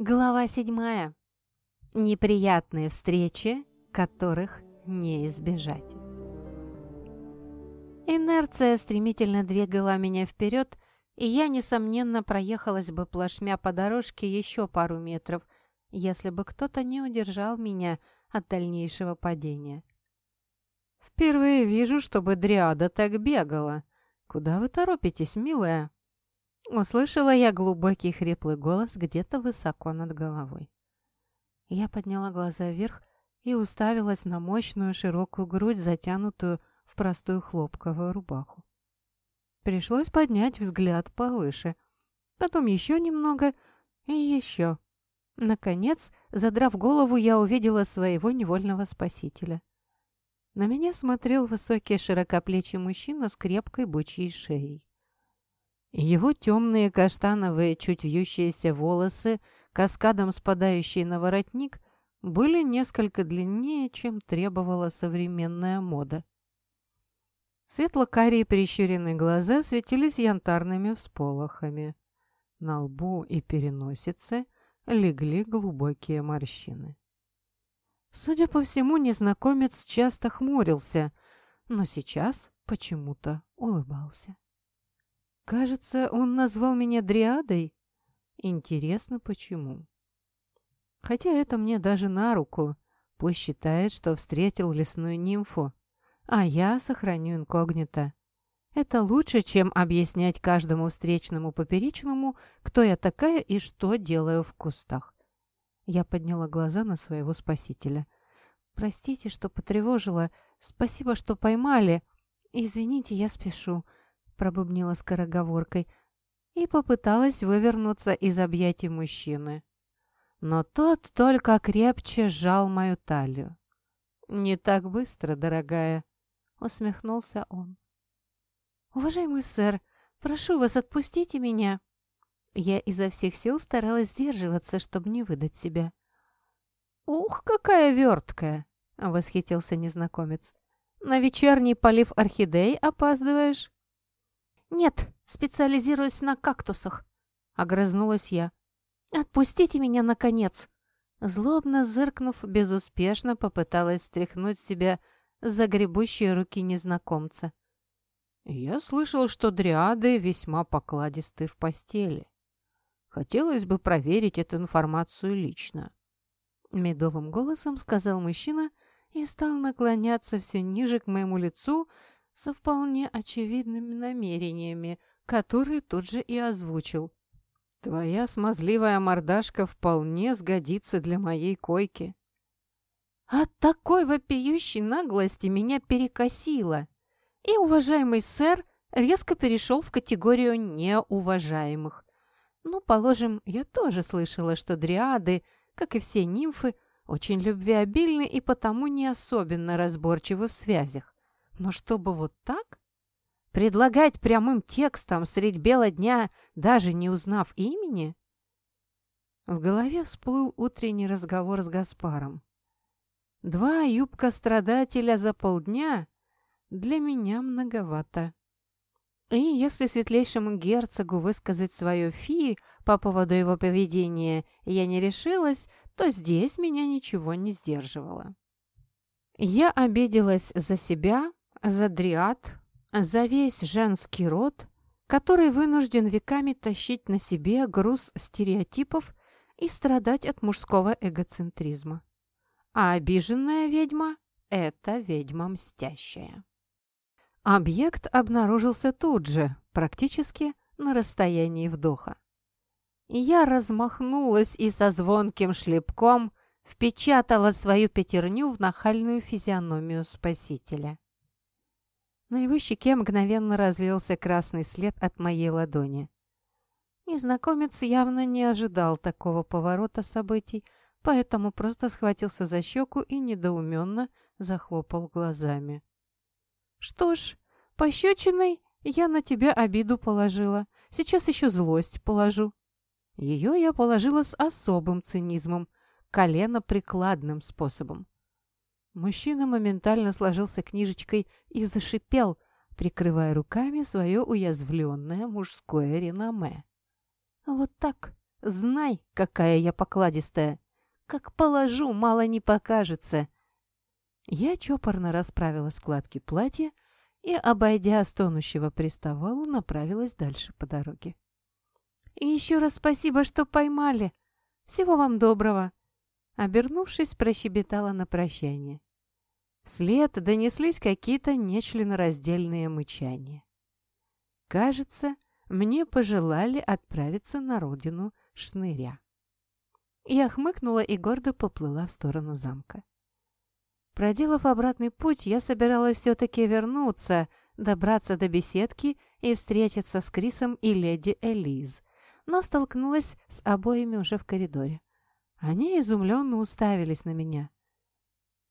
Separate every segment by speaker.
Speaker 1: Глава седьмая. Неприятные встречи, которых не избежать. Инерция стремительно двигала меня вперед, и я, несомненно, проехалась бы плашмя по дорожке еще пару метров, если бы кто-то не удержал меня от дальнейшего падения. «Впервые вижу, чтобы Дриада так бегала. Куда вы торопитесь, милая?» Услышала я глубокий хриплый голос где-то высоко над головой. Я подняла глаза вверх и уставилась на мощную широкую грудь, затянутую в простую хлопковую рубаху. Пришлось поднять взгляд повыше, потом еще немного и еще. Наконец, задрав голову, я увидела своего невольного спасителя. На меня смотрел высокий широкоплечий мужчина с крепкой бычьей шеей. Его темные каштановые, чуть вьющиеся волосы, каскадом спадающие на воротник, были несколько длиннее, чем требовала современная мода. Светло-карие прищуренные глаза светились янтарными всполохами. На лбу и переносице легли глубокие морщины. Судя по всему, незнакомец часто хмурился, но сейчас почему-то улыбался. Кажется, он назвал меня Дриадой. Интересно, почему? Хотя это мне даже на руку. Пусть считает, что встретил лесную нимфу, а я сохраню инкогнито. Это лучше, чем объяснять каждому встречному поперечному, кто я такая и что делаю в кустах. Я подняла глаза на своего спасителя. «Простите, что потревожила. Спасибо, что поймали. Извините, я спешу пробубнила скороговоркой и попыталась вывернуться из объятий мужчины. Но тот только крепче сжал мою талию. «Не так быстро, дорогая», — усмехнулся он. «Уважаемый сэр, прошу вас, отпустите меня». Я изо всех сил старалась сдерживаться, чтобы не выдать себя. «Ух, какая верткая!» — восхитился незнакомец. «На вечерний полив орхидей опаздываешь?» «Нет, специализируюсь на кактусах», — огрызнулась я. «Отпустите меня, наконец!» Злобно зыркнув, безуспешно попыталась стряхнуть себя за гребущие руки незнакомца.
Speaker 2: «Я слышал, что дриады весьма покладисты в постели. Хотелось бы проверить эту информацию лично».
Speaker 1: Медовым голосом сказал мужчина и стал наклоняться все ниже к моему лицу, со вполне очевидными намерениями, которые тут же и озвучил. «Твоя смазливая мордашка вполне сгодится для моей койки». От такой вопиющей наглости меня перекосило, и уважаемый сэр резко перешел в категорию неуважаемых. Ну, положим, я тоже слышала, что дриады, как и все нимфы, очень любвеобильны и потому не особенно разборчивы в связях. Но чтобы вот так? Предлагать прямым текстом средь бела дня, даже не узнав имени? В голове всплыл утренний разговор с Гаспаром. Два юбка-страдателя за полдня для меня многовато. И если светлейшему герцогу высказать свое фи по поводу его поведения я не решилась, то здесь меня ничего не сдерживало. Я обиделась за себя, за дриад, за весь женский род, который вынужден веками тащить на себе груз стереотипов и страдать от мужского эгоцентризма. А обиженная ведьма – это ведьма мстящая. Объект обнаружился тут же, практически на расстоянии вдоха. Я размахнулась и со звонким шлепком впечатала свою пятерню в нахальную физиономию спасителя. На его щеке мгновенно разлился красный след от моей ладони. Незнакомец явно не ожидал такого поворота событий, поэтому просто схватился за щеку и недоуменно захлопал глазами. «Что ж, пощечиной я на тебя обиду положила. Сейчас еще злость положу». Ее я положила с особым цинизмом, колено-прикладным способом. Мужчина моментально сложился книжечкой и зашипел, прикрывая руками свое уязвленное мужское реноме. Вот так, Знай, какая я покладистая. Как положу, мало не покажется. Я чопорно расправила складки платья и, обойдя стонущего приставалу, направилась дальше по дороге. «И еще раз спасибо, что поймали. Всего вам доброго!» Обернувшись, прощебетала на прощание. Вслед донеслись какие-то нечленораздельные мычания. Кажется, мне пожелали отправиться на родину шныря. Я хмыкнула и гордо поплыла в сторону замка. Проделав обратный путь, я собиралась все-таки вернуться, добраться до беседки и встретиться с Крисом и леди Элиз, но столкнулась с обоими уже в коридоре. Они изумленно уставились на меня.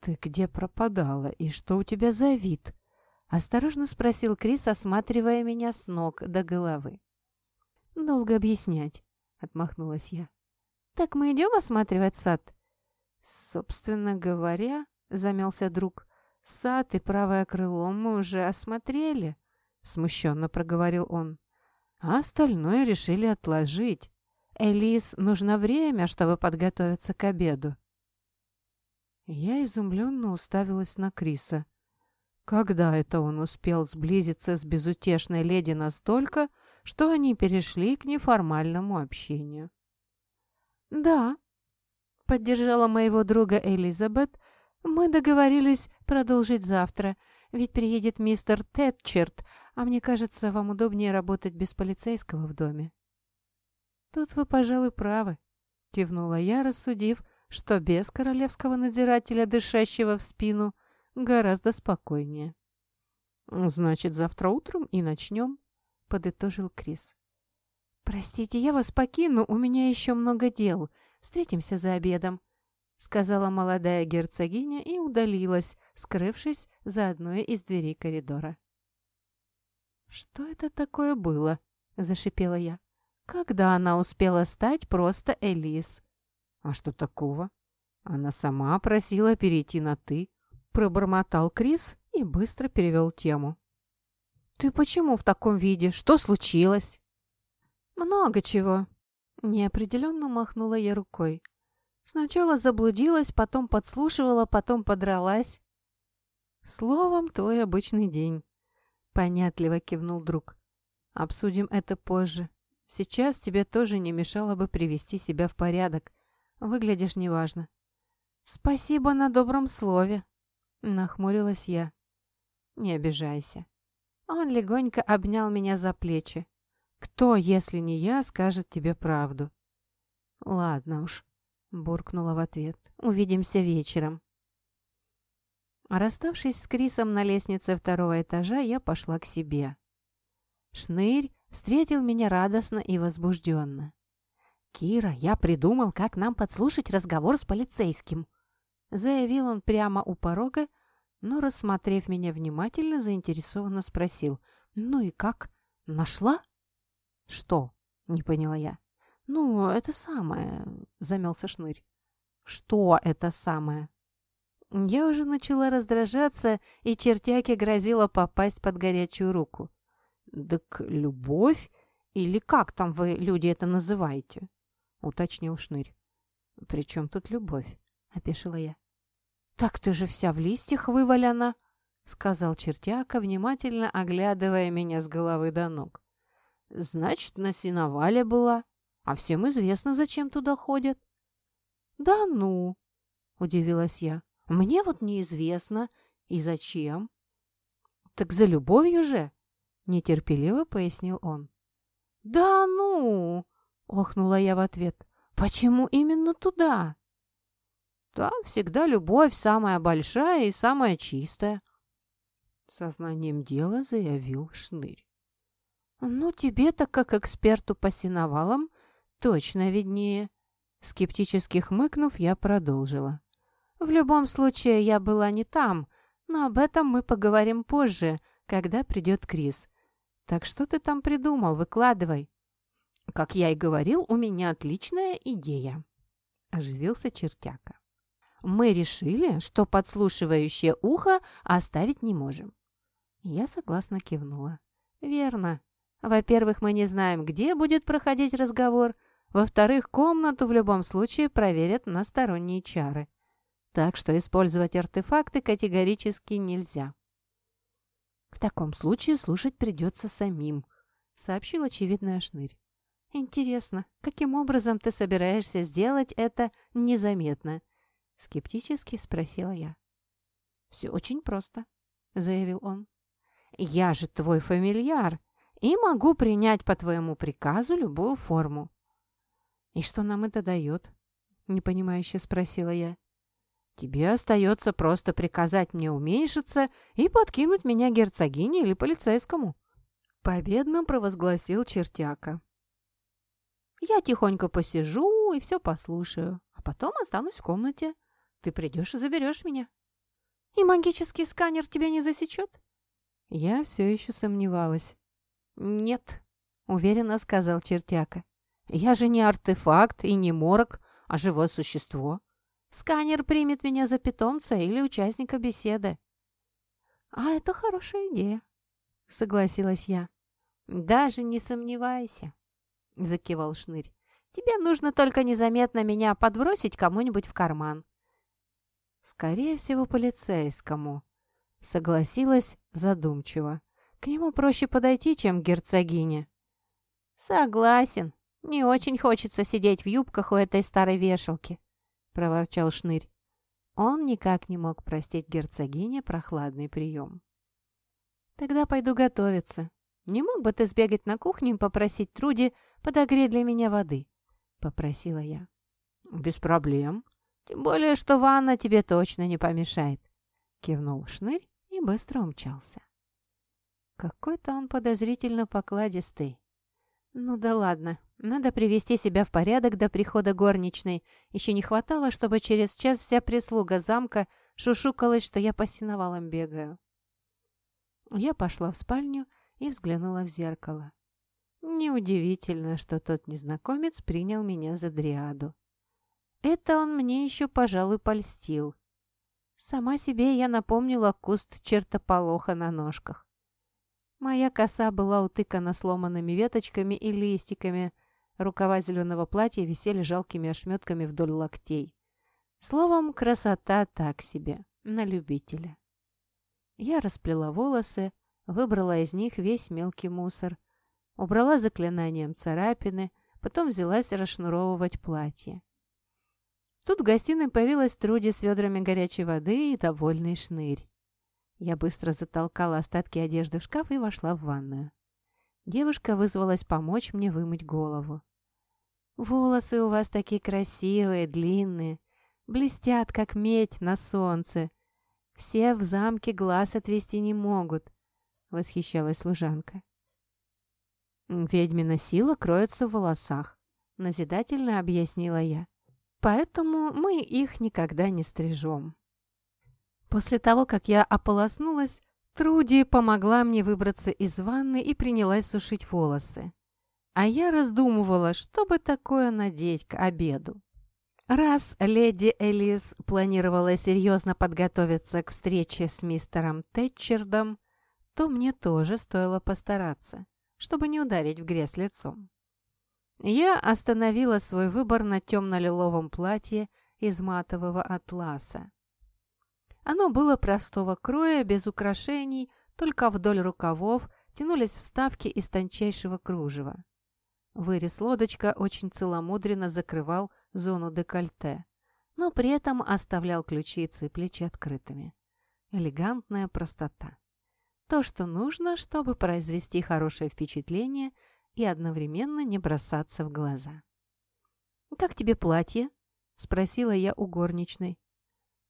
Speaker 1: «Ты где пропадала и что у тебя за вид?» — осторожно спросил Крис, осматривая меня с ног до головы. «Долго объяснять», — отмахнулась я. «Так мы идем осматривать сад?» «Собственно говоря», — замялся друг, — «сад и правое крыло мы уже осмотрели», — смущенно проговорил он. «А остальное решили отложить. Элис нужно время, чтобы подготовиться к обеду». Я изумленно уставилась на Криса. Когда это он успел сблизиться с безутешной леди настолько, что они перешли к неформальному общению? «Да», — поддержала моего друга Элизабет, — «мы договорились продолжить завтра, ведь приедет мистер Тэтчерт, а мне кажется, вам удобнее работать без полицейского в доме». «Тут вы, пожалуй, правы», — кивнула я, рассудив, что без королевского надзирателя, дышащего в спину, — гораздо спокойнее. «Значит, завтра утром и начнем», — подытожил Крис. «Простите, я вас покину, у меня еще много дел. Встретимся за обедом», — сказала молодая герцогиня и удалилась, скрывшись за одной из дверей коридора. «Что это такое было?» — зашипела я. «Когда она успела стать просто Элис?» «А что такого? Она сама просила перейти на «ты». Пробормотал Крис и быстро перевел тему. «Ты почему в таком виде? Что случилось?» «Много чего». Неопределенно махнула я рукой. Сначала заблудилась, потом подслушивала, потом подралась. «Словом, твой обычный день», — понятливо кивнул друг. «Обсудим это позже. Сейчас тебе тоже не мешало бы привести себя в порядок. Выглядишь неважно». «Спасибо на добром слове», Нахмурилась я. «Не обижайся». Он легонько обнял меня за плечи. «Кто, если не я, скажет тебе правду?» «Ладно уж», — буркнула в ответ. «Увидимся вечером». Расставшись с Крисом на лестнице второго этажа, я пошла к себе. Шнырь встретил меня радостно и возбужденно. «Кира, я придумал, как нам подслушать разговор с полицейским», Заявил он прямо у порога, но, рассмотрев меня внимательно, заинтересованно спросил. «Ну и как? Нашла?» «Что?» — не поняла я. «Ну, это самое», — замялся Шнырь. «Что это самое?» Я уже начала раздражаться, и чертяке грозила попасть под горячую руку. «Так любовь? Или как там вы, люди, это называете?» — уточнил Шнырь. «При чем тут любовь?» — опешила я. «Так ты же вся в листьях вывалена», — сказал чертяка, внимательно оглядывая меня с головы до ног. «Значит, на сеновале была, а всем известно, зачем туда ходят». «Да ну!» — удивилась я. «Мне вот неизвестно. И зачем?» «Так за любовью же!» — нетерпеливо пояснил он. «Да ну!» — охнула я в ответ. «Почему именно туда?» Там всегда любовь самая большая и самая чистая. Сознанием дела заявил Шнырь. «Ну, тебе-то, как эксперту по синовалам, точно виднее». Скептически хмыкнув, я продолжила. «В любом случае, я была не там, но об этом мы поговорим позже, когда придет Крис. Так что ты там придумал? Выкладывай». «Как я и говорил, у меня отличная идея», — оживился чертяка мы решили, что подслушивающее ухо оставить не можем». Я согласно кивнула. «Верно. Во-первых, мы не знаем, где будет проходить разговор, Во-вторых, комнату в любом случае проверят на сторонние чары. Так что использовать артефакты категорически нельзя. «В таком случае слушать придется самим», — сообщил очевидный Ашнырь. «Интересно, каким образом ты собираешься сделать это незаметно?» — скептически спросила я. «Все очень просто», — заявил он. «Я же твой фамильяр и могу принять по твоему приказу любую форму». «И что нам это дает?» — непонимающе спросила я. «Тебе остается просто приказать мне уменьшиться и подкинуть меня герцогине или полицейскому», — победно провозгласил чертяка. «Я тихонько посижу и все послушаю, а потом останусь в комнате. Ты придешь и заберешь меня». «И магический сканер тебя не засечет?» Я все еще сомневалась. «Нет», — уверенно сказал чертяка. «Я же не артефакт и не морок, а живое существо. Сканер примет меня за питомца или участника беседы». «А это хорошая идея», — согласилась я. «Даже не сомневайся», — закивал Шнырь. «Тебе нужно только незаметно меня подбросить кому-нибудь в карман». «Скорее всего, полицейскому», — согласилась задумчиво. «К нему проще подойти, чем к герцогине». «Согласен. Не очень хочется сидеть в юбках у этой старой вешалки», — проворчал Шнырь. Он никак не мог простить герцогине прохладный прием. «Тогда пойду готовиться. Не мог бы ты сбегать на кухню и попросить Труди подогреть для меня воды?» — попросила я. «Без проблем. Тем более, что ванна тебе точно не помешает», — кивнул Шнырь и быстро умчался. Какой-то он подозрительно покладистый. Ну да ладно, надо привести себя в порядок до прихода горничной. Еще не хватало, чтобы через час вся прислуга замка шушукалась, что я по сеновалам бегаю. Я пошла в спальню и взглянула в зеркало. Неудивительно, что тот незнакомец принял меня за дриаду. Это он мне еще, пожалуй, польстил. Сама себе я напомнила куст чертополоха на ножках. Моя коса была утыкана сломанными веточками и листиками, Рукава зеленого платья висели жалкими ошметками вдоль локтей. Словом, красота так себе, на любителя. Я расплела волосы, выбрала из них весь мелкий мусор, убрала заклинанием царапины, потом взялась расшнуровывать платье. Тут в гостиной появилась Труди с ведрами горячей воды и довольный шнырь. Я быстро затолкала остатки одежды в шкаф и вошла в ванную. Девушка вызвалась помочь мне вымыть голову. «Волосы у вас такие красивые, длинные, блестят, как медь на солнце. Все в замке глаз отвести не могут», — восхищалась служанка. «Ведьмина сила кроется в волосах», — назидательно объяснила я. «Поэтому мы их никогда не стрижем». После того, как я ополоснулась, Труди помогла мне выбраться из ванны и принялась сушить волосы. А я раздумывала, что бы такое надеть к обеду. Раз леди Элис планировала серьезно подготовиться к встрече с мистером Тэтчердом, то мне тоже стоило постараться, чтобы не ударить в грязь лицом. Я остановила свой выбор на темно-лиловом платье из матового атласа. Оно было простого кроя, без украшений, только вдоль рукавов тянулись вставки из тончайшего кружева. Вырез лодочка очень целомудренно закрывал зону декольте, но при этом оставлял ключицы и плечи открытыми. Элегантная простота. То, что нужно, чтобы произвести хорошее впечатление и одновременно не бросаться в глаза. «Как тебе платье?» – спросила я у горничной.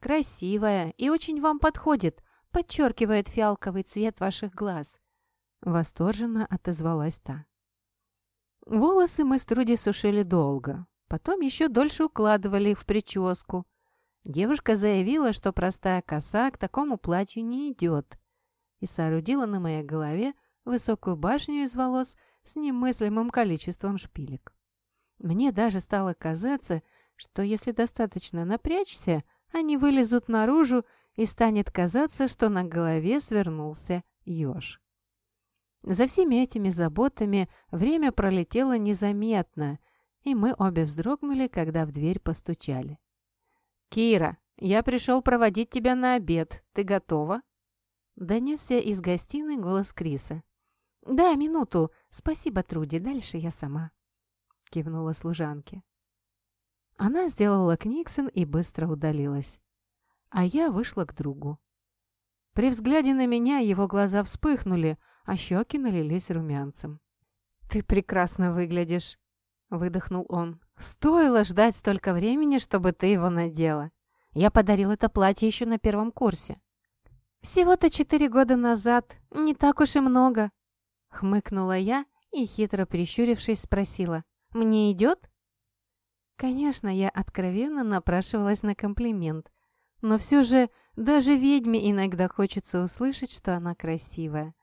Speaker 1: «Красивое и очень вам подходит, подчеркивает фиалковый цвет ваших глаз», – восторженно отозвалась та. Волосы мы с Труди сушили долго. Потом еще дольше укладывали их в прическу. Девушка заявила, что простая коса к такому платью не идет. И соорудила на моей голове высокую башню из волос с немыслимым количеством шпилек. Мне даже стало казаться, что если достаточно напрячься, они вылезут наружу и станет казаться, что на голове свернулся еж. За всеми этими заботами время пролетело незаметно, и мы обе вздрогнули, когда в дверь постучали. «Кира, я пришел проводить тебя на обед. Ты готова?» Донесся из гостиной голос Криса. «Да, минуту. Спасибо, Труди. Дальше я сама», — кивнула служанке. Она сделала книгсон и быстро удалилась. А я вышла к другу. При взгляде на меня его глаза вспыхнули, а щеки налились румянцем. «Ты прекрасно выглядишь», — выдохнул он. «Стоило ждать столько времени, чтобы ты его надела. Я подарил это платье еще на первом курсе». «Всего-то четыре года назад. Не так уж и много», — хмыкнула я и, хитро прищурившись, спросила. «Мне идет?» Конечно, я откровенно напрашивалась на комплимент, но все же даже ведьме иногда хочется услышать, что она красивая,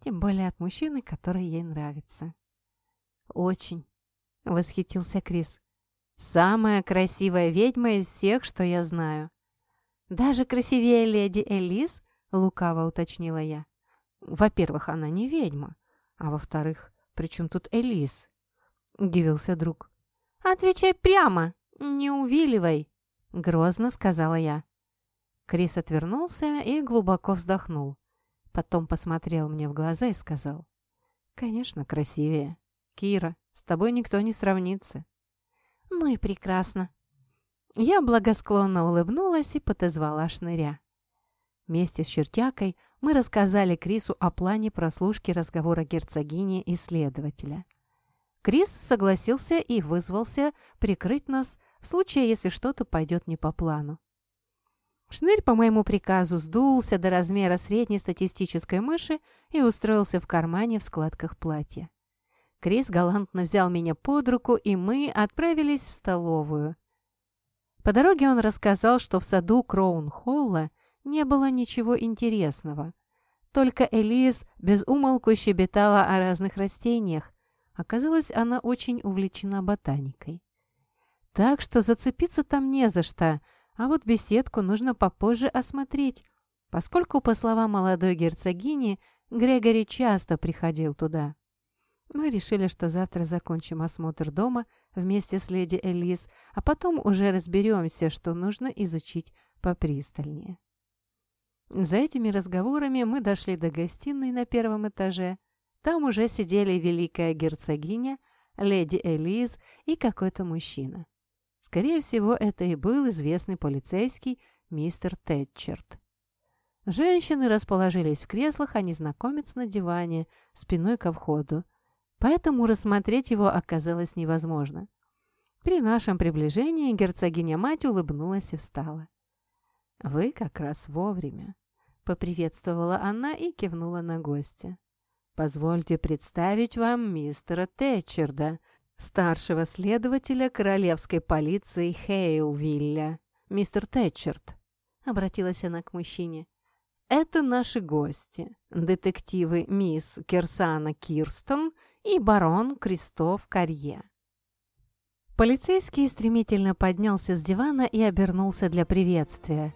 Speaker 1: тем более от мужчины, который ей нравится. «Очень», — восхитился Крис. «Самая красивая ведьма из всех, что я знаю». «Даже красивее леди Элис?» — лукаво уточнила я. «Во-первых, она не ведьма, а во-вторых, при чем тут Элис?» — удивился друг. «Отвечай прямо, не увиливай», — грозно сказала я. Крис отвернулся и глубоко вздохнул. Потом посмотрел мне в глаза и сказал. «Конечно, красивее. Кира, с тобой никто не сравнится». «Ну и прекрасно». Я благосклонно улыбнулась и подозвала шныря. Вместе с чертякой мы рассказали Крису о плане прослушки разговора герцогини и следователя. Крис согласился и вызвался прикрыть нас в случае, если что-то пойдет не по плану. Шнырь по моему приказу сдулся до размера средней статистической мыши и устроился в кармане в складках платья. Крис галантно взял меня под руку, и мы отправились в столовую. По дороге он рассказал, что в саду Кроун-Холла не было ничего интересного. Только Элис без умолку щебетала о разных растениях, Оказалось, она очень увлечена ботаникой. Так что зацепиться там не за что, а вот беседку нужно попозже осмотреть, поскольку, по словам молодой герцогини, Грегори часто приходил туда. Мы решили, что завтра закончим осмотр дома вместе с леди Элис, а потом уже разберемся, что нужно изучить попристальнее. За этими разговорами мы дошли до гостиной на первом этаже, там уже сидели великая герцогиня, леди Элиз и какой-то мужчина. Скорее всего, это и был известный полицейский мистер Тэтчерт. Женщины расположились в креслах, а незнакомец на диване, спиной ко входу. Поэтому рассмотреть его оказалось невозможно. При нашем приближении герцогиня-мать улыбнулась и встала. «Вы как раз вовремя», — поприветствовала она и кивнула на гостя. Позвольте представить вам мистера Тэтчерда, старшего следователя королевской полиции Хейлвилля. Мистер Тэтчерд, обратилась она к мужчине, это наши гости, детективы мисс Кирсана Кирстон и барон Кристоф Карье. Полицейский стремительно поднялся с дивана и обернулся для приветствия.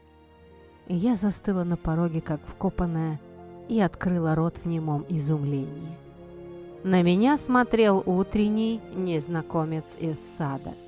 Speaker 1: Я застыла на пороге, как вкопанная, и открыла рот в немом изумлении. На меня смотрел утренний незнакомец из сада –